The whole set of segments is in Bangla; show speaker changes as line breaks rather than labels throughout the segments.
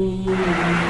Música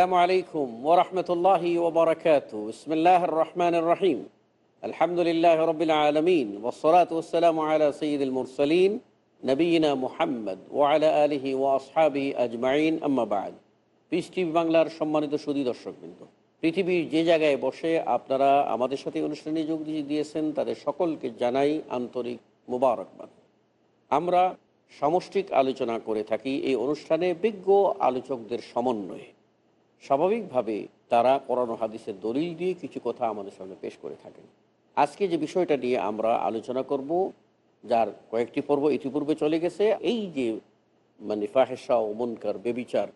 আসসালামু আলাইকুম ওরহমতুল্লাহ ওবরাকাত ইসমিল্লাহ রহমান রহিম আলহামদুলিল্লাহ রবিল আলমিন ওসরাত ওসালাম আলা সঈদুল মুরসলিন নবীনা মুহাম্মদ ওয়ালা আলহি ওয়াসহাবি আজমাইন আম্মাবাদ পিস টিভি বাংলার সম্মানিত সুদী দর্শকবৃন্দ, পৃথিবীর যে জায়গায় বসে আপনারা আমাদের সাথে অনুষ্ঠানে যোগ দিয়ে দিয়েছেন, তাদের সকলকে জানাই আন্তরিক মুবারকবাদ। আমরা সমষ্টিক আলোচনা করে থাকি এই অনুষ্ঠানে বিজ্ঞ আলোচকদের সমন্বয়ে। স্বাভাবিকভাবে তারা করোনা হাদিসের দলিল দিয়ে কিছু কথা আমাদের সামনে পেশ করে থাকেন। আজকে যে বিষয়টা নিয়ে আমরা আলোচনা করব, যার কয়েকটি পর্ব ইতিপূর্বে চলে গেছে, এই যে মানে ফাহেসা ও মনকার, বেবিচার,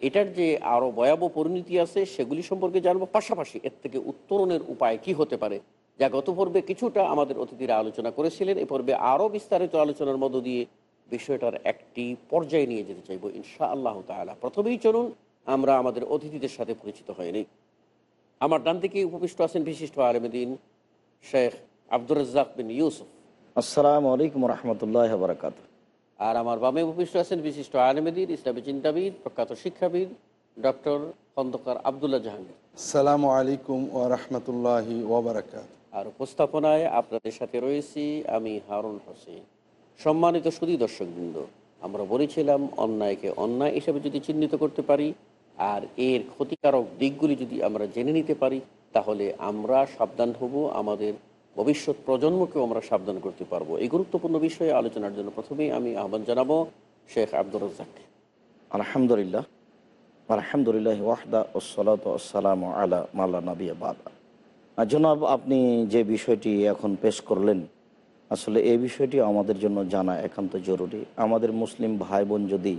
এটার যে আরও ভয়াবহ পরিণতি আছে, সেগুলি সম্পর্কে জানব। পাশাপাশি এর থেকে উত্তরণের উপায় কি হতে পারে, যা গত পর্বে কিছুটা আমাদের অতিথিরা আলোচনা করেছিলেন। এ পর্বে আরও বিস্তারিত আলোচনার মধ্য দিয়ে বিষয়টার একটি পর্যায়ে নিয়ে যেতে চাইব ইনশা আল্লাহ তালা প্রথমেই চলুন আমরা আমাদের অতিথিদের সাথে পরিচিত হয়নি। আমার ডান দিকে উপবিষ্ট আছেন বিশিষ্ট আলমদিন শেখ আব্দুর রাজ্জাক বিন ইউসুফ।
আসসালামু আলাইকুম রহমতুল্লাহ বরকাত
আর আমার বামে উপবিষ্ট আছেন বিশিষ্ট আলমদিন ইসলামী চিন্তাবিদ প্রখ্যাত শিক্ষাবিদ ডক্টর খন্দকার আবদুল্লাহ জাহাঙ্গীর।
আসসালামু আলাইকুম ও রহমতুল্লাহি ওবরাকাত
আর উপস্থাপনায় আপনাদের সাথে রয়েছি আমি হারুন হোসেন। সম্মানিত সুদী দর্শকবৃন্দ আমরা বলেছিলাম অন্যায়কে অন্যায় হিসেবে যদি চিহ্নিত করতে পারি আর এর ক্ষতিকারক দিকগুলি যদি আমরা জেনে নিতে পারি, তাহলে আমরা সাবধান হব, আমাদের ভবিষ্যৎ প্রজন্মকেও আমরা সাবধান করতে পারব। এই গুরুত্বপূর্ণ বিষয়ে আলোচনার জন্য প্রথমেই আমি আহ্বান জানাব শেখ আব্দুর রাজ্জাককে
আলহামদুলিল্লাহ। আলহামদুলিল্লাহ ওয়াহদা ওসলাত আসসালাম আলা মাল্লা নবী বাদা। আর জনাব, আপনি যে বিষয়টি এখন পেশ করলেন, আসলে এই বিষয়টি আমাদের জন্য জানা একান্ত জরুরি। আমাদের মুসলিম ভাই বোন যদি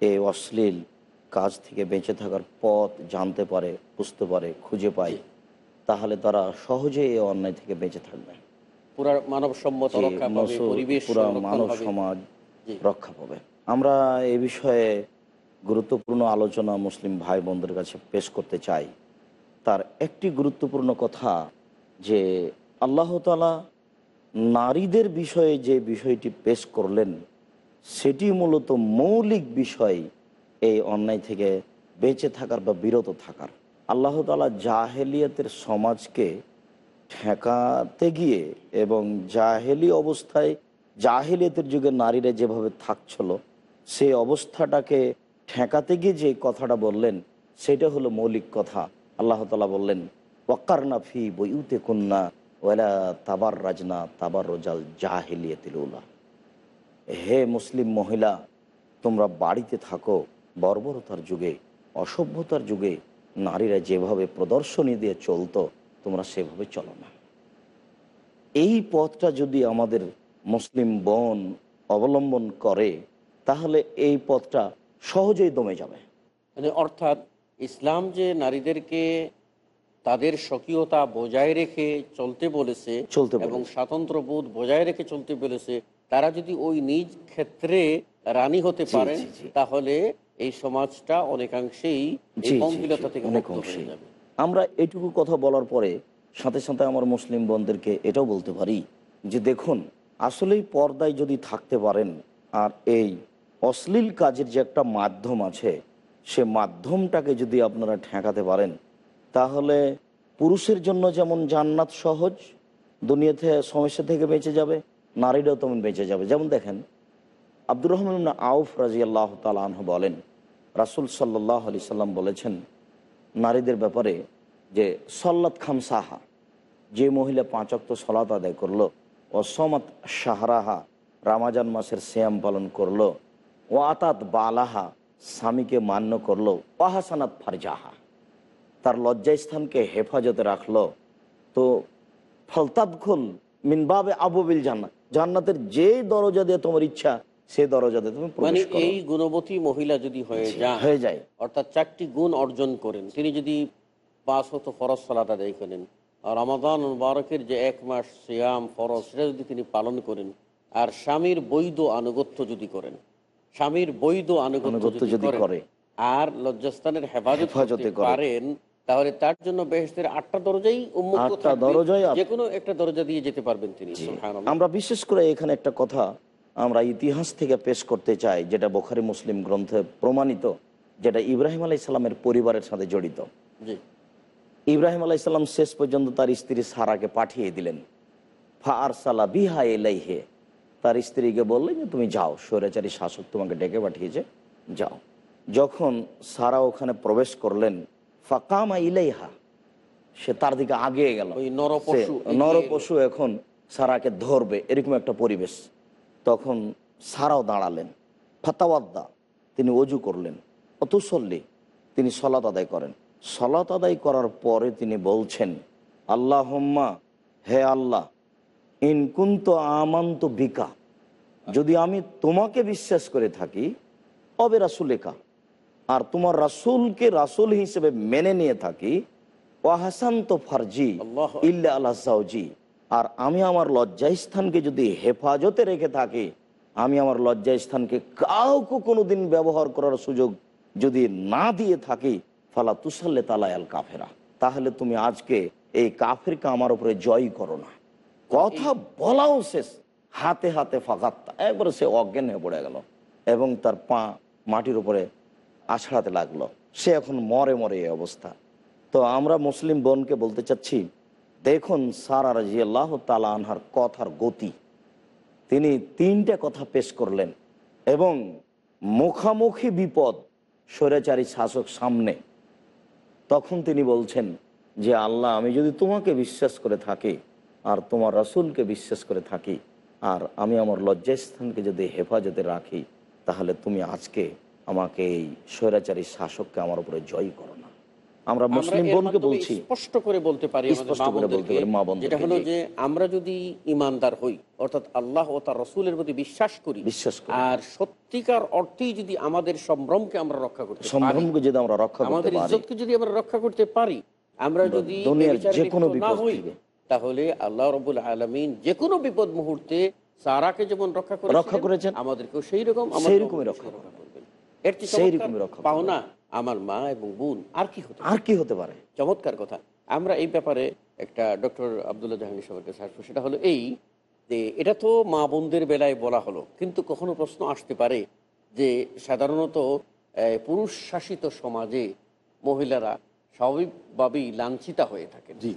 এই অশ্লীল কাজ থেকে বেঁচে থাকার পথ জানতে পারে বুঝতে পারে খুঁজে পায় তাহলে তারা সহজে এই অন্যায় থেকে বেঁচে থাকবে।
পুরা মানব
পুরা মানব সমাজ রক্ষা পাবে। আমরা এ বিষয়ে গুরুত্বপূর্ণ আলোচনা মুসলিম ভাই বোনদের কাছে পেশ করতে চাই। তার একটি গুরুত্বপূর্ণ কথা যে আল্লাহ তালা নারীদের বিষয়ে যে বিষয়টি পেশ করলেন সেটি মূলত মৌলিক বিষয় এই অন্যায় থেকে বেঁচে থাকার বা বিরত থাকার। আল্লাহ তালা জাহেলিয়াতের সমাজকে ঠেকাতে গিয়ে এবং জাহেলি অবস্থায় জাহেলিয়াতের যুগে নারীরা যেভাবে থাকছিল, সেই অবস্থাটাকে ঠেকাতে গিয়ে যে কথাটা বললেন, সেটা হলো মৌলিক কথা। আল্লাহ তালা বললেন, ওয়াক্কারনা ফি বইউতে কন্যা ওয়ালা তাবার রাজনা তাবার রোজাল জাহেলিয়াতিল হে মুসলিম মহিলা, তোমরা বাড়িতে থাকো বর্বরতার যুগে অসভ্যতার যুগে নারীরা যেভাবে প্রদর্শনী দিয়ে চলতো তোমরা সেভাবে চলো না এই পথটা যদি আমাদের মুসলিম বোন অবলম্বন করে তাহলে এই পথটা সহজেই দমে যাবে
মানে অর্থাৎ ইসলাম যে নারীদেরকে তাদের স্বকীয়তা বজায় রেখে চলতে বলেছে
চলতে।
এবং স্বাতন্ত্র বোধ বজায় রেখে চলতে বলেছে তারা যদি ওই নিজ ক্ষেত্রে রানী হতে পারেন
জি।
তাহলে এই সমাজটা অনেকাংশেই।
আমরা এটুকু কথা বলার পরে সাথে সাথে আমার মুসলিম বোনদেরকে এটাও বলতে পারি যে দেখুন আসলেই পর্দায় যদি থাকতে পারেন আর এই অশ্লীল কাজের যে একটা মাধ্যম আছে সে মাধ্যমটাকে যদি আপনারা ঠেকাতে পারেন তাহলে পুরুষের জন্য যেমন জান্নাত সহজ দুনিয়াতে সমস্যা থেকে বেঁচে যাবে নারীরাও তেমন বেঁচে যাবে যেমন দেখেন আব্দুর রহমান আউফ রাজি আল্লাহ তালাহ বলেন, রাসুল সাল্লাহ আলি সাল্লাম বলেছেন, নারীদের ব্যাপারে যে সল্লাত খাম সাহা যে মহিলা পাঁচক্ত সলাত আদায় করল অসমত শাহরাহা, রামাজান মাসের শ্যাম পালন করল, ও আতাত বালাহা, স্বামীকে মান্য করল ওয়াহাসানাত ফারজাহা। তার লজ্জাস্থানকে হেফাজতে রাখল, তো ফলতাদখুল মিনবাবে আবুবিল জান্নাত জান্নাতের যে দরজা দিয়ে তোমার ইচ্ছা সে দরজা দিয়ে তুমি
মানে এই গুণবতী মহিলা যদি হয়ে যান
হয়ে যায়।
অর্থাৎ চারটি গুণ অর্জন করেন তিনি যদি পাঁচ হতো ফরজ সালাত আদায় করেন আর রমাদান মুবারকের যে এক মাস সিয়াম ফরজ সেটা যদি তিনি পালন করেন আর স্বামীর বৈধ আনুগত্য যদি করেন স্বামীর বৈধ আনুগত্য যদি
করে।
আর লজ্জাস্থানের হেফাজত
হেফাজতে
করতে
করে।
তাহলে তার জন্য বেহেস্তের আটটা দরজাই উন্মুক্ত
দরজাই
যে কোনো একটা দরজা দিয়ে যেতে পারবেন তিনি
আমরা বিশেষ করে এখানে একটা কথা আমরা ইতিহাস থেকে পেশ করতে চাই যেটা বোখারি মুসলিম গ্রন্থে প্রমাণিত যেটা ইব্রাহিম আলাই সালামের পরিবারের সাথে জড়িত। ইব্রাহিম আলাই সাল্লাম শেষ পর্যন্ত তার স্ত্রী সারাকে পাঠিয়ে দিলেন। ফা আরসালা বিহা এলাইহে তার স্ত্রীকে বললেন যে তুমি যাও স্বৈরাচারী শাসক তোমাকে ডেকে পাঠিয়েছে যাও। যখন সারা ওখানে প্রবেশ করলেন ফাকামা ইলাইহা সে তার দিকে আগে গেল।
নরপশু
এখন সারাকে ধরবে এরকম একটা পরিবেশ। তখন সারাও দাঁড়ালেন। ফাতাওয়াদ্দা তিনি অজু করলেন। অতুসল্লি তিনি সলাত আদায় করেন। সলাত আদায় করার পরে তিনি বলছেন আল্লাহ হে আল্লাহ ইনকুন্ত আমান্ত বিকা যদি আমি তোমাকে বিশ্বাস করে থাকি অবে রাসুল রাসুলেকা আর তোমার রাসুলকে রাসুল হিসেবে মেনে নিয়ে থাকি ওয়াহাসান্ত ফারজি
আল্লাহু আকবার।
ইল্লা আল্লাহ আর আমি আমার লজ্জাস্থানকে যদি হেফাজতে রেখে থাকি, আমি আমার লজ্জাস্থানকে কাউকে কোনোদিন ব্যবহার করার সুযোগ যদি না দিয়ে থাকি, ফালা তুসাল্লে তালায়াল কাফেরা। তাহলে তুমি আজকে এই কাফেরকে আমার উপরে জয় করো না। কথা বলাও শেষ। হাতে হাতে ফাঁকাত্তা একবারে সে অজ্ঞান হয়ে পড়ে গেল এবং তার পা মাটির উপরে আছড়াতে লাগল। সে এখন মরে মরে এই অবস্থা। তো আমরা মুসলিম বোনকে বলতে চাচ্ছি দেখুন সারা রাজি আল্লাহ তালা আনহার কথার গতি। তিনি তিনটা কথা পেশ করলেন এবং মুখামুখি বিপদ স্বৈরাচারী শাসক সামনে। তখন তিনি বলছেন যে, আল্লাহ, আমি যদি তোমাকে বিশ্বাস করে থাকি আর তোমার রাসূলকে বিশ্বাস করে থাকি আর আমি আমার লজ্জাস্থানকে যদি হেফাজতে রাখি, তাহলে তুমি আজকে আমাকে এই স্বৈরাচারী শাসককে আমার উপরে জয় করো না। আমরা মুসলিম বোনকে বলছি
স্পষ্ট করে বলতে পারি যেটা হলো যে আমরা যদি ইমানদার হই অর্থাৎ আল্লাহ ও তার রসুলের প্রতি বিশ্বাস করি
বিশ্বাস করি।
আর সত্যিকার অর্থেই যদি আমাদের সম্ভ্রমকে আমরা রক্ষা করতে পারি
সম্ভ্রমকে যদি আমরা রক্ষা
আমাদের ইজ্জতকে যদি আমরা রক্ষা করতে পারি আমরা যদি
যে কোনো বিপদ
হই তাহলে আল্লাহ রবুল আলমিন যে কোনো বিপদ মুহূর্তে সারাকে যেমন রক্ষা করে
রক্ষা করেছেন।
আমাদেরকেও সেই রকম
সেই রকমই রক্ষা
করবেন এর
সেই রকমই রক্ষা।
পাওনা আমার মা এবং বোন আর কি হতে
আর কি হতে পারে?
চমৎকার কথা। আমরা এই ব্যাপারে একটা ডক্টর আবদুল্লাহ জাহাঙ্গীর সাহেবের কাছে আসব। সেটা হলো এই যে এটা তো মা বোনদের বেলায় বলা হলো কিন্তু কখনো প্রশ্ন আসতে পারে যে সাধারণত পুরুষ শাসিত সমাজে মহিলারা স্বাভাবিকভাবেই লাঞ্ছিতা হয়ে থাকে
জি।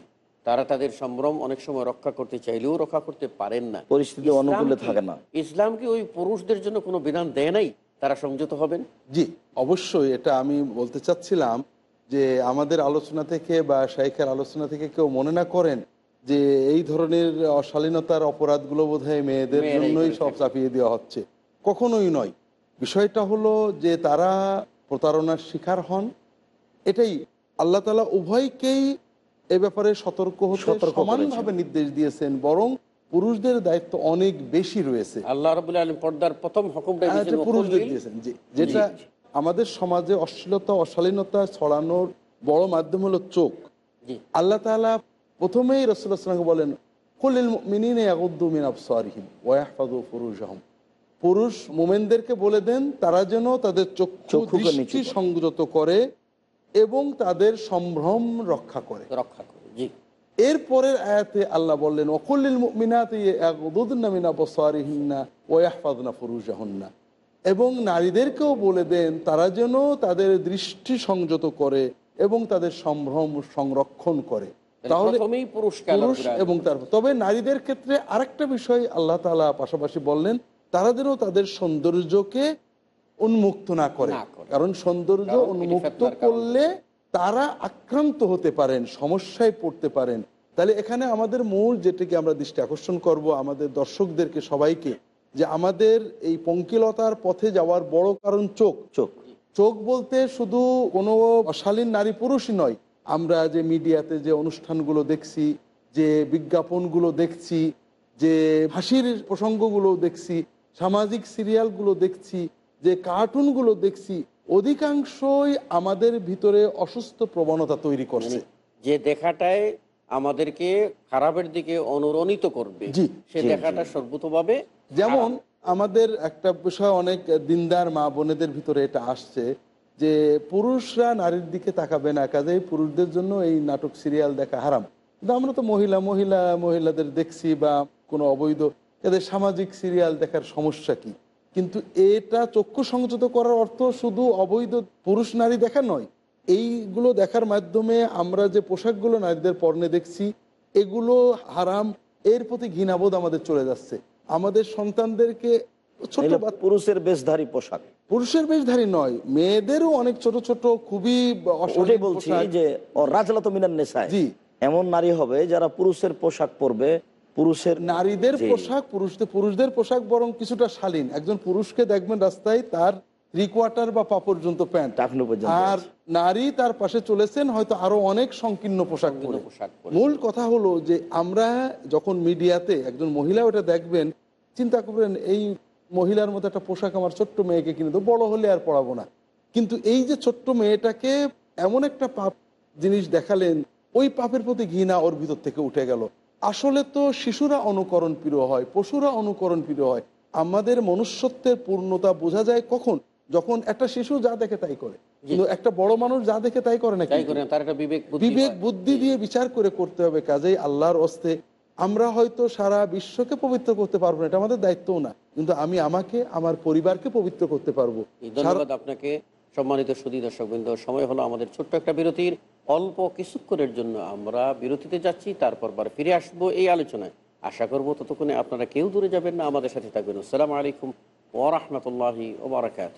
তারা তাদের সম্ভ্রম অনেক সময় রক্ষা করতে চাইলেও রক্ষা করতে পারেন না।
পরিস্থিতি অনুকূলে থাকে না।
ইসলাম কি ওই পুরুষদের জন্য কোনো বিধান দেয় নাই? তারা সংযত হবেন?
জি অবশ্যই। এটা আমি বলতে চাচ্ছিলাম যে আমাদের আলোচনা থেকে বা শাইখের আলোচনা থেকে কেউ মনে না করেন যে এই ধরনের অশালীনতার অপরাধগুলো বোধহয় মেয়েদের জন্যই সব চাপিয়ে দেওয়া হচ্ছে। কখনোই নয়। বিষয়টা হলো যে তারা প্রতারণার শিকার হন। এটাই। আল্লাহ তালা উভয়কেই এ ব্যাপারে সতর্ক হতে। সমানভাবে নির্দেশ দিয়েছেন বরং পুরুষদের দায়িত্ব অনেক বেশি রয়েছে।
আল্লাহ রবুল্লা আলম পর্দার প্রথম হুকুমটা
এটা পুরুষদের দিয়েছেন যেটা আমাদের সমাজে অশ্লীলতা অশালীনতা ছড়ানোর বড় মাধ্যম হলো চোখ। আল্লাহ তাআলা প্রথমেই রসুল্লাহামকে বলেন কুলিল মিনিনে মিন পুরুষ মোমেনদেরকে বলে দেন তারা যেন তাদের চক্ষু দৃষ্টি সংযত করে এবং তাদের সম্ভ্রম রক্ষা করে।
রক্ষা করে জি।
এরপরের আয়াতে আল্লাহ বললেন অকুল্লিল মিনাতিনা ওয়াহফাদনা ফুরুজাহন্না। এবং নারীদেরকেও বলে দেন তারা যেন তাদের দৃষ্টি সংযত করে এবং তাদের সম্ভ্রম সংরক্ষণ করে। তাহলে
পুরুষকে আল্লাহ
পুরুষ এবং তার তবে নারীদের ক্ষেত্রে আরেকটা বিষয় আল্লাহ তালা পাশাপাশি বললেন তারা যেন তাদের সৌন্দর্যকে উন্মুক্ত না করে। কারণ সৌন্দর্য উন্মুক্ত করলে তারা আক্রান্ত হতে পারেন সমস্যায় পড়তে পারেন। তাহলে এখানে আমাদের মূল যেটিকে আমরা দৃষ্টি আকর্ষণ করব আমাদের দর্শকদেরকে সবাইকে যে আমাদের এই পঙ্কিলতার পথে যাওয়ার বড় কারণ চোখ।
চোখ।
চোখ বলতে শুধু কোনো অশালীন নারী পুরুষই নয়। আমরা যে মিডিয়াতে যে অনুষ্ঠানগুলো দেখছি যে বিজ্ঞাপনগুলো দেখছি যে হাসির প্রসঙ্গগুলো দেখছি সামাজিক সিরিয়ালগুলো দেখছি যে কার্টুনগুলো দেখছি অধিকাংশই আমাদের ভিতরে অসুস্থ প্রবণতা তৈরি করছে।
যে দেখাটায় আমাদেরকে খারাপের দিকে অনুরণিত করবে
জি,
সে দেখাটা সর্বতভাবে
যেমন আমাদের একটা বিষয় অনেক দিনদার মা বোনেদের ভিতরে এটা আসছে যে পুরুষরা নারীর দিকে তাকাবে না কাজেই পুরুষদের জন্য এই নাটক সিরিয়াল দেখা হারাম। কিন্তু আমরা তো মহিলা মহিলা মহিলাদের দেখছি বা কোনো অবৈধ এদের সামাজিক সিরিয়াল দেখার সমস্যা কি? কিন্তু এটা চক্ষু সংযত করার অর্থ শুধু অবৈধ পুরুষ নারী দেখা নয়। এইগুলো দেখার মাধ্যমে আমরা যে পোশাকগুলো নারীদের পর্নে দেখছি এগুলো হারাম এর প্রতি ঘৃণাবোধ আমাদের চলে যাচ্ছে। আমাদের সন্তানদেরকে ছোট
পুরুষের বেশধারী পোশাক।
পুরুষের বেশধারী নয় মেয়েদেরও অনেক ছোট ছোট খুবই
বলছি যে রাজলাত মিনান নেশায়।
জি।
এমন নারী হবে যারা পুরুষের পোশাক পরবে পুরুষের
নারীদের পোশাক পুরুষদের পুরুষদের পোশাক বরং কিছুটা শালীন। একজন পুরুষকে দেখবেন রাস্তায় তার থ্রি কোয়ার্টার বা পা পর্যন্ত প্যান্ট। আর নারী তার পাশে চলেছেন হয়তো আরও অনেক সংকীর্ণ পোশাক পরে। মূল কথা হলো যে আমরা যখন মিডিয়াতে একজন মহিলা ওটা দেখবেন চিন্তা করবেন এই মহিলার মতো একটা পোশাক আমার ছোট্ট মেয়েকে কিনে দেবো বড় হলে আর পড়াবো না। কিন্তু এই যে ছোট্ট মেয়েটাকে এমন একটা পাপ জিনিস দেখালেন ওই পাপের প্রতি ঘৃণা ওর ভিতর থেকে উঠে গেল। আসলে তো শিশুরা অনুকরণ প্রিয় হয় পশুরা অনুকরণ প্রিয় হয়। আমাদের মনুষ্যত্বের পূর্ণতা বোঝা যায় কখন? যখন একটা শিশু যা দেখে তাই করে। কিন্তু একটা বড় মানুষ যা দেখে তাই করে না
বিবেক বুদ্ধি
বিবেক বুদ্ধি দিয়ে বিচার করে করতে হবে কাজেই আল্লাহর অস্তে। আমরা হয়তো সারা বিশ্বকে পবিত্র করতে পারব না এটা আমাদের দায়িত্বও না। কিন্তু আমি আমাকে আমার পরিবারকে পবিত্র করতে পারব।
ধন্যবাদ আপনাকে সম্মানিত সুদী দর্শক সময় হলো আমাদের ছোট্ট একটা বিরতির। অল্প কিছুক্ষণের জন্য আমরা বিরতিতে যাচ্ছি, তারপর বার ফিরে আসব এই আলোচনায়। আশা করব ততক্ষণে আপনারা কেউ দূরে যাবেন না, আমাদের সাথে থাকবেন। আসসালামু আলাইকুম ওরহমতুল্লাহি ওবরাকাত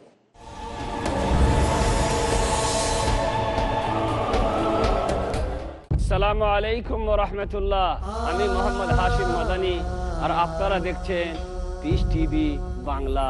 সালামু আলাইকুম রহমতুল্লাহ। আমি মোহাম্মদ হাশিম মাদানি, আর আপনারা দেখছেন পিস টিভি বাংলা।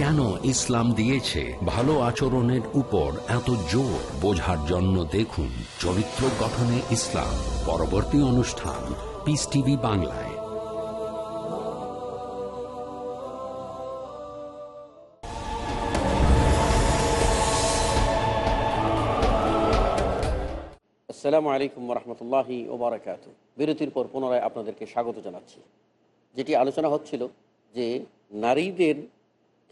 কেন ইসলাম দিয়েছে ভালো আচরণের উপর এত জোর? বোঝার জন্য দেখুন চরিত্র গঠনে ইসলাম। পরবর্তী অনুষ্ঠান পিস টিভি বাংলায়।
আসসালামু আলাইকুম রহমতুল্লাহি ওবরাকাত। বিরতির পর পুনরায় আপনাদেরকে স্বাগত জানাচ্ছি। যেটি আলোচনা হচ্ছিল যে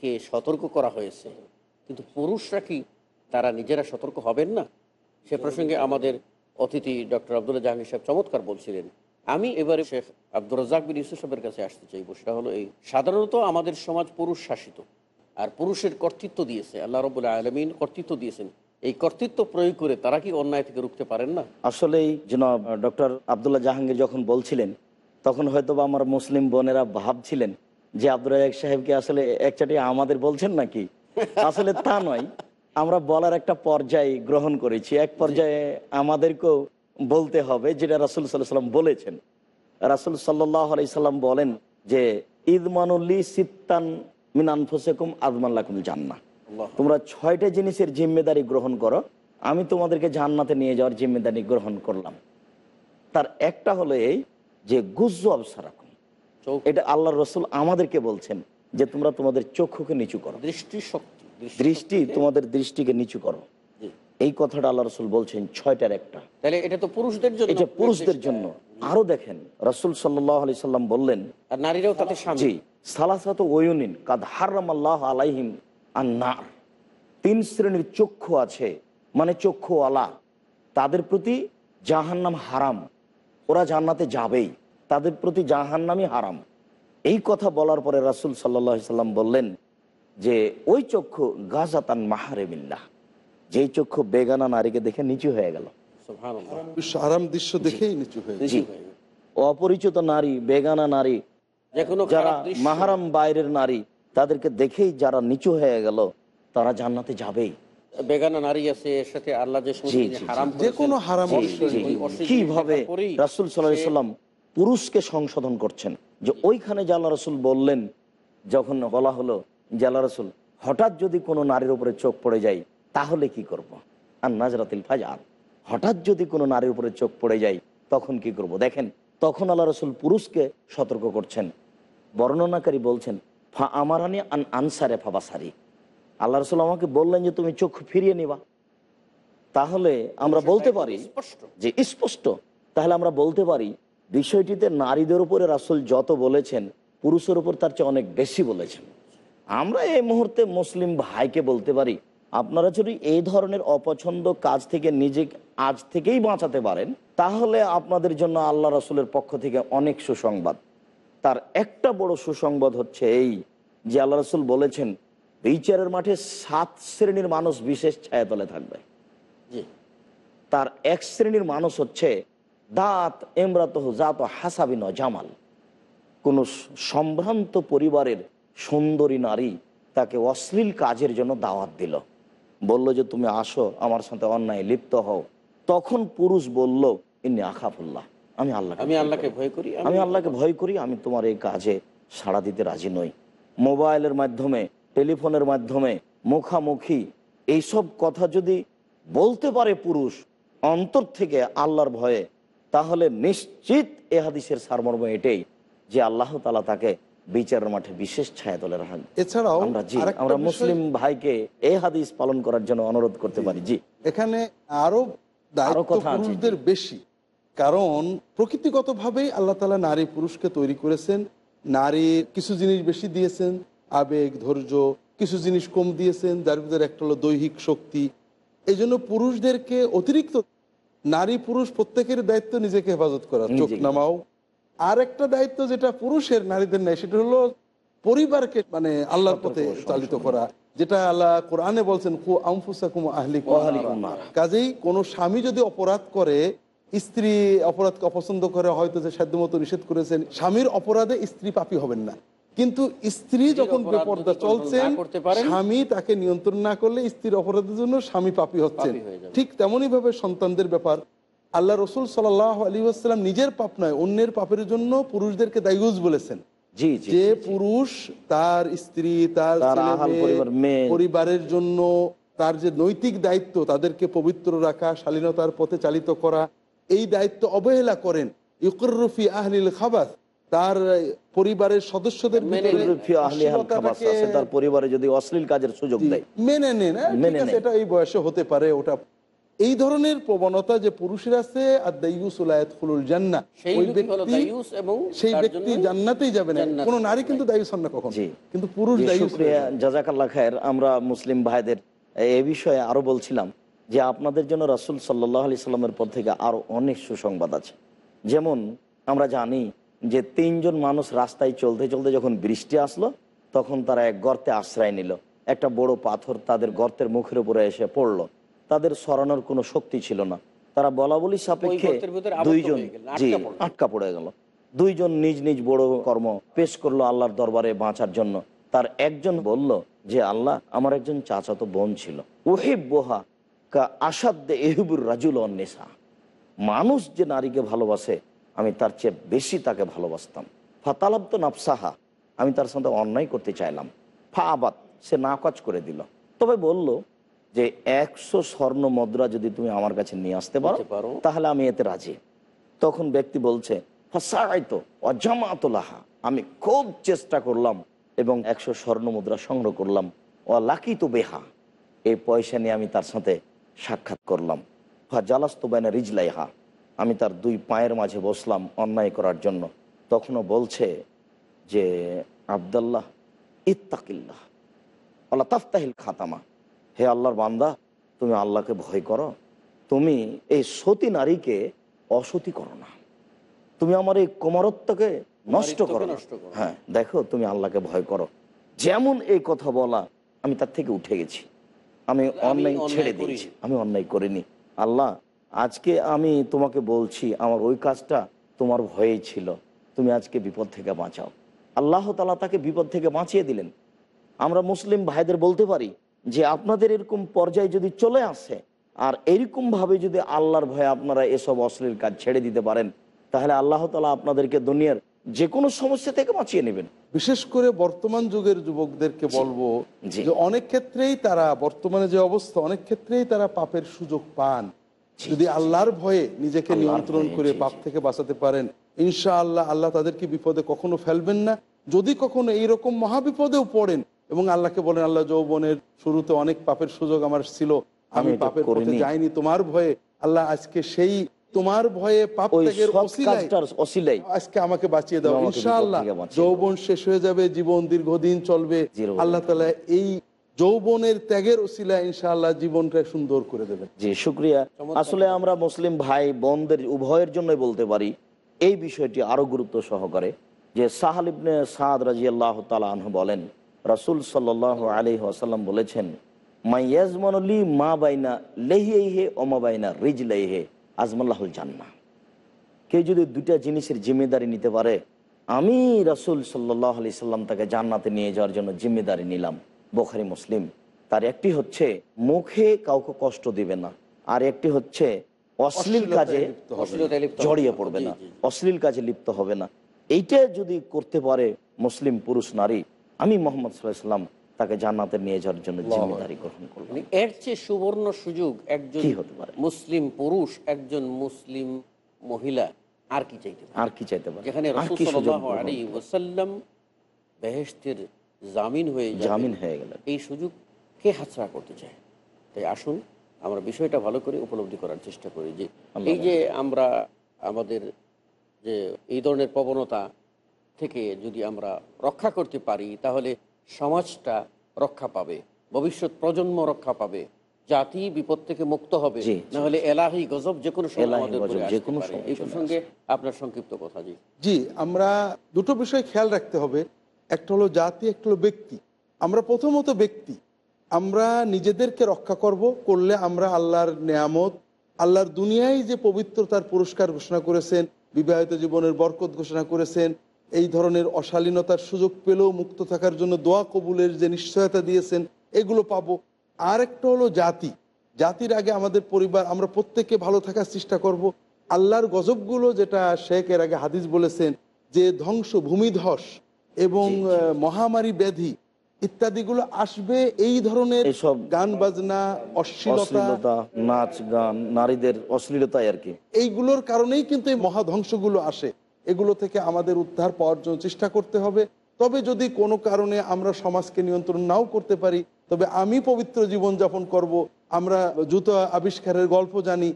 নারীদেরকে সতর্ক করা হয়েছে। কিন্তু পুরুষরা কি তারা নিজেরা সতর্ক হবেন না? সে প্রসঙ্গে আমাদের অতিথি ডক্টর আবদুল্লাহ জাহাঙ্গীর সাহেব চমৎকার বলছিলেন। আমি এবারে শেখ আব্দুর রাজাক বিন ইউসুফ সাহেবের কাছে আসতে চাইব। সেটা হলো এই, সাধারণত আমাদের সমাজ পুরুষ শাসিত। আর পুরুষের কর্তৃত্ব দিয়েছে, আল্লাহ রবুল্লাহ আলমিন কর্তৃত্ব দিয়েছেন। এই কর্তৃত্ব প্রয়োগ করে তারা কি অন্যায় থেকে রুখতে পারেন না?
আসলেই যেন ডক্টর আবদুল্লাহ জাহাঙ্গীর যখন বলছিলেন, তখন হয়তো আমার মুসলিম বোনেরা ভাবছিলেন যে আব্দুল রাজাক সাহেবকে আসলে একচাটি আমাদের বলছেন নাকি? আসলে তা নয়। আমরা বলার একটা পর্যায় গ্রহণ করেছি। এক পর্যায়ে আমাদেরকেও বলতে হবে যেটা রাসুল সাল্লাহ সাল্লাম বলেছেন। রাসুল সাল্লাহ আলি সাল্লাম বলেন যে ঈদমানুল্লি সিত্তান মিনান ফসেকুম আদমাল্লাকুম জান্না তোমরা ছয়টা জিনিসের জিম্মেদারি গ্রহণ করো। আমি তোমাদেরকে জান্নাতে নিয়ে যাওয়ার জিম্মেদারি গ্রহণ করলাম। তার একটা হলো এই যে গুজ্জু আবসারাকুম
চোখ
এটা আল্লাহ রসুল আমাদেরকে বলছেন যে তোমরা তোমাদের চক্ষুকে নিচু করো।
দৃষ্টি শক্তি
দৃষ্টি তোমাদের দৃষ্টিকে নিচু করো। এই কথাটা আল্লাহ রসুল বলছেন ছয়টার একটা।
তাহলে এটা তো পুরুষদের জন্য।
এটা পুরুষদের জন্য। আরও দেখেন রসুল সাল্লাহ আলি সাল্লাম বললেন
আর নারীরাও তাতে
জি সালাসাত ওয়ুনিন কাদ হারাম আল্লাহ আলাইহিম আন্নার। তিন শ্রেণির চক্ষু আছে মানে চক্ষুওয়ালা। তাদের প্রতি জাহান্নাম হারাম। ওরা জান্নাতে যাবেই। তাদের প্রতি জাহান্নামই হারাম। এই কথা বলার পরে রাসুল সাল্লাহ সাল্লাম বললেন যে ওই চক্ষু গাজাতান মাহারেমিল্লাহ যেই চক্ষু বেগানা নারীকে দেখে নিচু হয়ে গেল।
আরাম দৃশ্য দেখেই নিচু হয়ে
অপরিচিত নারী বেগানা নারী যারা মাহারাম বাইরের নারী তাদেরকে দেখেই যারা নিচু হয়ে গেল তারা জান্নাতে যাবেই।
বেগানা নারী আছে এর সাথে আল্লাহ যে
যে কোনো হারাম
কীভাবে রাসুল সাল্লাম পুরুষকে সংশোধন করছেন। যে ওইখানে যে আল্লাহ রসুল বললেন যখন বলা হলো আল্লাহ রসুল হঠাৎ যদি কোনো নারীর উপরে চোখ পড়ে যায় তাহলে কি করব। আর নাজরাতিল ফাজার হঠাৎ যদি কোনো নারীর উপরে চোখ পড়ে যায় তখন কি করব। দেখেন তখন আল্লাহ রসুল পুরুষকে সতর্ক করছেন। বর্ণনাকারী বলছেন ফা আমারানি আন আনসারে ফাবাসারি আল্লাহ রসুল আমাকে বললেন যে তুমি চোখ ফিরিয়ে নিবা। তাহলে আমরা বলতে পারি
স্পষ্ট?
যে স্পষ্ট। তাহলে আমরা বলতে পারি বিষয়টিতে নারীদের উপরে রাসুল যত বলেছেন পুরুষের উপর তার চেয়ে অনেক বেশি বলেছেন। আমরা এই মুহূর্তে মুসলিম ভাইকে বলতে পারি আপনারা যদি এই ধরনের অপছন্দ কাজ থেকে নিজে আজ থেকেই বাঁচাতে পারেন তাহলে আপনাদের জন্য আল্লাহ রাসুলের পক্ষ থেকে অনেক সুসংবাদ। তার একটা বড় সুসংবাদ হচ্ছে এই যে আল্লাহ রাসুল বলেছেন বিচারের মাঠে সাত শ্রেণির মানুষ বিশেষ ছায়াতলে থাকবে। তার এক শ্রেণির মানুষ হচ্ছে দাঁত এমরাত জাত হাসাবিন জামাল। কোন সম্ভ্রান্ত পরিবারের সুন্দরী নারী তাকে অশ্লীল কাজের জন্য দাওয়াত দিল। বলল যে তুমি আসো আমার সাথে অন্যায় লিপ্ত হও। তখন পুরুষ বলল ইনি আখাফুল্লাহ আমি আল্লাহ
আমি আল্লাহকে ভয় করি
আমি আল্লাহকে ভয় করি আমি তোমার এই কাজে সাড়া দিতে রাজি নই। মোবাইলের মাধ্যমে টেলিফোনের মাধ্যমে মুখামুখি এইসব কথা যদি বলতে পারে পুরুষ অন্তর থেকে আল্লাহর ভয়ে তাহলে নিশ্চিত এ হাদিসের সারমর্ম এটাই যে আল্লাহ তালা তাকে বিচারের মাঠে বিশেষ ছায়া তোলে রাখেন।
এছাড়াও
আমরা মুসলিম ভাইকে এ হাদিস পালন করার জন্য অনুরোধ করতে পারি জি।
এখানে
আরও
পুরুষদের বেশি। কারণ প্রকৃতিগতভাবেই আল্লাহ তালা নারী পুরুষকে তৈরি করেছেন নারী কিছু জিনিস বেশি দিয়েছেন আবেগ ধৈর্য কিছু জিনিস কম দিয়েছেন যার ভিতরে একটা হলো দৈহিক শক্তি। এই জন্য পুরুষদেরকে অতিরিক্ত নারী পুরুষ প্রত্যেকের দায়িত্ব নিজেকে হেফাজত করা চোখ নামাও। আর একটা দায়িত্ব যেটা পুরুষের নারীদের নেই সেটা হলো পরিবারকে মানে আল্লাহর পথে চালিত করা যেটা আল্লাহ কোরআনে বলছেন কু। কাজেই কোনো স্বামী যদি অপরাধ করে স্ত্রী অপরাধকে অপছন্দ করে হয়তো যে সাধ্য মতো নিষেধ করেছেন স্বামীর অপরাধে স্ত্রী পাপী হবেন না। কিন্তু স্ত্রী যখন বেপর্দা চলছেন স্বামী তাকে নিয়ন্ত্রণ না করলে স্ত্রীর অপরাধের জন্য স্বামী পাপী হচ্ছেন। ঠিক তেমনই ভাবে সন্তানদের ব্যাপার। আল্লাহ রসুল সাল্লাহ আলী আসসালাম নিজের পাপ নয় অন্যের পাপের জন্য পুরুষদেরকে দায়ুজ বলেছেন। যে পুরুষ তার স্ত্রী তার। পরিবারের জন্য তার যে নৈতিক দায়িত্ব তাদেরকে পবিত্র রাখা শালীনতার পথে চালিত করা এই দায়িত্ব অবহেলা করেন। ইকরফি আহলিল খাবাস তার পরিবারের সদস্যদের
তার পরিবারে যদি অশ্লীল কাজের সুযোগ দেয়।
মেনে নেন হ্যাঁ,
নেন।
এটা এই বয়সে হতে পারে ওটা এই ধরনের প্রবণতা যে পুরুষের আছে আর জান্না ওই ব্যক্তি সেই ব্যক্তি জান্নাতেই যাবে না। কোনো নারী কিন্তু দায়ুস হন না কখন। কিন্তু পুরুষ
জি,
দায়ুস
শুক্রিয়া
যায়।
জাজাকাল্লাহ খায়ের। আমরা মুসলিম ভাইদের এ বিষয়ে আরও বলছিলাম যে আপনাদের জন্য রাসুল সাল্লাহ আলি সাল্লামের পর থেকে আরও অনেক সুসংবাদ আছে। যেমন আমরা জানি যে তিনজন মানুষ রাস্তায় চলতে চলতে যখন বৃষ্টি আসলো তখন তারা এক গর্তে আশ্রয় নিল। একটা বড় পাথর তাদের গর্তের মুখের উপরে এসে পড়ল। তাদের সরানোর কোনো শক্তি ছিল না। তারা বলা বলি সাপেক্ষে দুইজন জি
আটকা
পড়ে গেল। দুইজন নিজ নিজ বড় কর্ম পেশ করল আল্লাহর দরবারে বাঁচার জন্য। তার একজন বলল যে আল্লাহ আমার একজন চাচাতো বোন ছিল। ওহেব বোহা কা আসাদ্দে এহবুর রাজুল অন্নেসা মানুষ যে নারীকে ভালোবাসে আমি তার চেয়ে বেশি তাকে ভালোবাসতাম। ফাতালাব তো নাফসাহা আমি তার সাথে অন্যায় করতে চাইলাম। ফা আবাদ সে না কাজ করে দিল। তবে বলল যে একশো স্বর্ণ মুদ্রা যদি তুমি আমার কাছে নিয়ে আসতে পারো
পারো।
তাহলে আমি এতে রাজি। তখন ব্যক্তি বলছে ফাসাইতো অজামাতলাহা আমি খুব চেষ্টা করলাম এবং একশো স্বর্ণ মুদ্রা সংগ্রহ করলাম। ও লাকি তো বেহা এই পয়সা নিয়ে আমি তার সাথে সাক্ষাৎ করলাম। ফা জালাস্ত বাইনা রিজলাইহা আমি তার দুই পায়ের মাঝে বসলাম অন্যায় করার জন্য। তখনও বলছে যে আবদাল্লাহ ইত্তাকিল্লাহ আল্লাহ তাফতাহিল খাতামা। হে আল্লাহর বান্দা তুমি আল্লাহকে ভয় করো। তুমি এই সতী নারীকে অসতী করো না। তুমি আমার এই কোমরত্বকে নষ্ট করো। হ্যাঁ দেখো তুমি আল্লাহকে ভয় করো। যেমন এই কথা বলা আমি তার থেকে উঠে গেছি। আমি অন্যায়
অন্যায়
ছেড়ে দিয়েছি। আমি অন্যায় করিনি। আল্লাহ আজকে আমি তোমাকে বলছি আমার ওই কাজটা তোমার ভয়েই ছিল। তুমি আজকে বিপদ থেকে বাঁচাও। আল্লাহ তালা তাকে বিপদ থেকে বাঁচিয়ে দিলেন। আমরা মুসলিম ভাইদের বলতে পারি যে আপনাদের এরকম পর্যায়ে যদি চলে আসে আর এরকম ভাবে যদি আল্লাহর ভয়ে আপনারা এসব অশ্লীল কাজ ছেড়ে দিতে পারেন তাহলে আল্লাহ তালা আপনাদেরকে দুনিয়ার যে কোনো সমস্যা থেকে বাঁচিয়ে নেবেন।
বিশেষ করে বর্তমান যুগের যুবকদেরকে বলব যে অনেক ক্ষেত্রেই তারা বর্তমানে যে অবস্থা অনেক ক্ষেত্রেই তারা পাপের সুযোগ পান। যদি আল্লাহর ভয়ে নিজেকে নিয়ন্ত্রণ করে পাপ থেকে বাঁচাতে পারেন ইনশা আল্লাহ আল্লাহ তাদেরকে বিপদে কখনো ফেলবেন না। যদি কখনো এইরকম মহাবিপদেও পড়েন এবং আল্লাহকে বলেন আল্লাহ যৌবনের শুরুতে অনেক পাপের সুযোগ আমার ছিল
আমি
পাপের পথে যাইনি তোমার ভয়ে আল্লাহ আজকে সেই তোমার ভয়ে পাপ ত্যাগের
অসিলাই
আজকে আমাকে বাঁচিয়ে দাও ইনশাআল্লাহ। যৌবন শেষ হয়ে যাবে জীবন দীর্ঘদিন চলবে। আল্লাহ তালা এই যৌবনের ত্যাগের ওসিলা ইনশাআল্লাহ জীবনটা সুন্দর করে দেবেন।
জি শুক্রিয়া। আসলে আমরা মুসলিম ভাই বোনদের উভয়ের জন্যই বলতে পারি এই বিষয়টি আরও গুরুত্ব সহকারে যে সাহাল ইবনে সাদ রাজি আল্লাহ তালু বলেন রাসুল সাল্লাহ আলি আসাল্লাম বলেছেন মাইয়াজমনলি মা বাইনা লেহিয়ে ওমা বাইনা রিজ লেহে আজমাল্লাহুল জান্না কেউ যদি দুইটা জিনিসের জিম্মেদারি নিতে পারে আমি রাসুল সাল্লাহ আলি সাল্লাম তাকে জান্নাতে নিয়ে যাওয়ার জন্য জিম্মেদারি নিলাম। বোখারি মুসলিম। তার একটি হচ্ছে মুখে কাউকে কষ্ট দিবে না। আর একটি হচ্ছে অশ্লীল কাজে জড়িয়ে পড়বে না। অশ্লীল কাজে লিপ্ত হবে না। এইটা যদি করতে পারে মুসলিম পুরুষ নারী আমি মোহাম্মদ সাল্লাম তাকে জান্নাতে নিয়ে যাওয়ার জন্য জিম্মেদারি গ্রহণ করব
মানে এর চেয়ে সুবর্ণ সুযোগ একজন
হতে পারে?
মুসলিম পুরুষ একজন মুসলিম মহিলা আর কি চাইতে পারে?
আর কি চাইতে পারে?
যেখানে
আর
রসুল
কি সুযোগ
জামিন হয়ে
জামিন হয়ে গেলেন
এই সুযোগ কে হাতছাড়া করতে চায়। তাই আসুন আমরা বিষয়টা ভালো করে উপলব্ধি করার চেষ্টা করি যে এই যে আমরা আমাদের যে এই ধরনের প্রবণতা থেকে যদি আমরা রক্ষা করতে পারি তাহলে সমাজটা রক্ষা পাবে ভবিষ্যৎ প্রজন্ম রক্ষা পাবে জাতি বিপদ থেকে মুক্ত হবে। না হলে এলাহি গজব যে কোনো সময় আমাদের
যে কোনো
পারে। এই প্রসঙ্গে আপনার সংক্ষিপ্ত কথা জি।
জি আমরা দুটো বিষয় খেয়াল রাখতে হবে। একটা হলো জাতি, একটা হলো ব্যক্তি। আমরা প্রথমত ব্যক্তি। আমরা নিজেদেরকে রক্ষা করব, করলে আমরা আল্লাহর নেয়ামত, আল্লাহর দুনিয়ায় যে পবিত্রতার পুরস্কার ঘোষণা করেছেন, বিবাহিত জীবনের বরকত ঘোষণা করেছেন, এই ধরনের অশালীনতার সুযোগ পেলেও মুক্ত থাকার জন্য দোয়া কবুলের যে নিশ্চয়তা দিয়েছেন, এগুলো পাবো। আর একটা হলো জাতি। জাতির আগে আমাদের পরিবার, আমরা প্রত্যেকে ভালো থাকার চেষ্টা করব। আল্লাহর গজবগুলো যেটা শেখ এর আগে হাদিস বলেছেন যে ধ্বংস, ভূমিধস এবং মহামারী ব্যাধি ইত্যাদিগুলো আসবে এই ধরনের
এইসব
গান বাজনা অশ্লীলতা
অশ্লীলতা নাচ গান নারীদের অশ্লীলতাই আর কি।
এইগুলোর কারণেই কিন্তু এই মহাধ্বংসগুলো আসে। এগুলো থেকে আমাদের উদ্ধার পাওয়ার জন্য চেষ্টা করতে হবে। তবে যদি কোনো কারণে আমরা সমাজকে নিয়ন্ত্রণ নাও করতে পারি তবে আমি পবিত্র জীবন যাপন করব আমরা জুতো আবিষ্কারের গল্প জানি।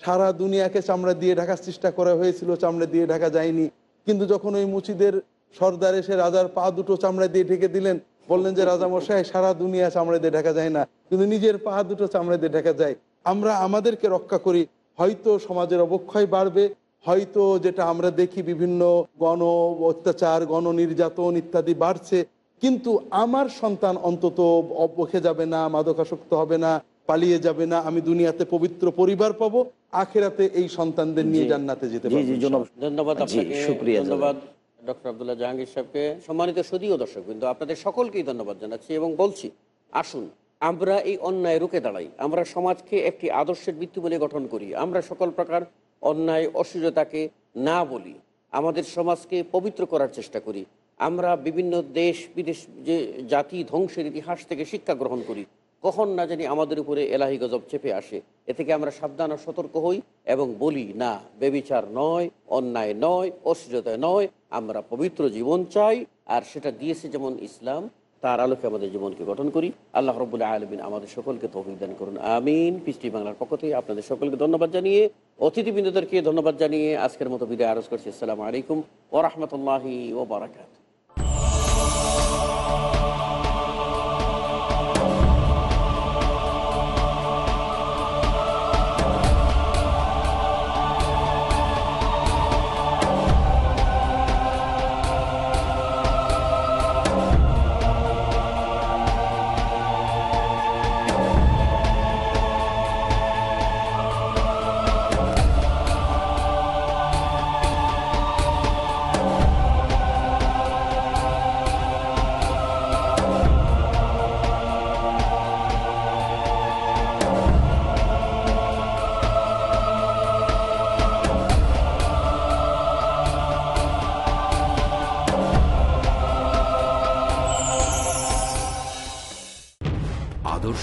সারা দুনিয়াকে চামড়া দিয়ে ঢাকার চেষ্টা করা হয়েছিল চামড়া দিয়ে ঢাকা যায়নি। কিন্তু যখন ওই মুচিদের সর্দার এসে রাজার পা দুটো চামড়া দিয়ে ঢেকে দিলেন। বললেন যে রাজা মশাই সারা দুনিয়া চামড়া দিয়ে ঢাকা যায় না। কিন্তু নিজের পা দুটো চামড়া দিয়ে ঢাকা যায়। আমরা আমাদেরকে রক্ষা করি। হয়তো সমাজের অবক্ষয় বাড়বে। হয়তো যেটা আমরা দেখি বিভিন্ন গণ অত্যাচার গণ নির্যাতন ইত্যাদি বাড়ছে। কিন্তু আমার সন্তান অন্তত অবখে যাবে না মাদকাসক্ত হবে না পালিয়ে যাবে না। আমি দুনিয়াতে পবিত্র পরিবার পাবো। আখেরাতে এই সন্তানদের নিয়ে। জান্নাতে যেতে
জি
পারব
ধন্যবাদ আপনাকে।
শুকরিয়া
ধন্যবাদ। ডক্টর আবদুল্লাহ জাহাঙ্গীর সাহেবকে সম্মানিত সদীয় দর্শক কিন্তু আপনাদের সকলকেই ধন্যবাদ জানাচ্ছি এবং বলছি, আসুন, আমরা এই অন্যায় রুখে দাঁড়াই। আমরা সমাজকে একটি আদর্শের ভিত্তি বলে গঠন করি। আমরা সকল প্রকার অন্যায় অসুবিধাকে না বলি। আমাদের সমাজকে পবিত্র করার চেষ্টা করি। আমরা বিভিন্ন দেশ, বিদেশ যে জাতি ধ্বংসের ইতিহাস থেকে শিক্ষা গ্রহণ করি, কখন না জানি আমাদের উপরে এলাহি গজব চেপে আসে। এ থেকে আমরা সাবধান সতর্ক হই এবং বলি, না, বেবিচার নয়, অন্যায় নয় অশ্লীলতা নয় আমরা পবিত্র জীবন চাই, আর সেটা দিয়েছে যেমন ইসলাম, তার আলোকে আমাদের জীবনকে গঠন করি। আল্লাহ রবুল্লাহ আলমিন আমাদের সকলকে তৌফিক দান করুন, আমিন। পৃষ্টি বাংলার পক্ষ থেকে আপনাদের সকলকে ধন্যবাদ জানিয়ে, অতিথিবৃন্দদেরকে ধন্যবাদ জানিয়ে আজকের মতো বিদায় আরজ করছি। আসসালামু আলাইকুম ওরহমতুল্লাহি ওবরাকাত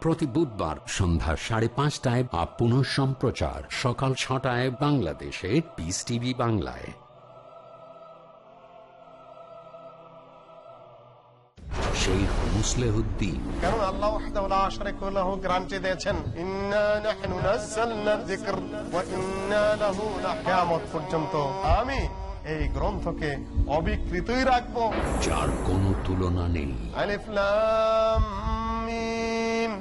প্রতি বুধবার সন্ধ্যা সাড়ে পাঁচটায় বা পুনঃ সম্প্রচার। সকাল ছটায় বাংলাদেশে পিস টিভি বাংলায়। শেখ মুসলেহুদ্দিন।
কারণ আল্লাহ ওয়াহদাহু লা লাহু গ্যারান্টি দিয়েছেন ইন্না নাহনু নাযালনা যিকর ওয়া ইন্না লাহু কিয়ামত পর্যন্ত। আমি এই গ্রন্থকে অবিকৃতই রাখব।
যার কোনো তুলনা নেই।
আলিফ লাম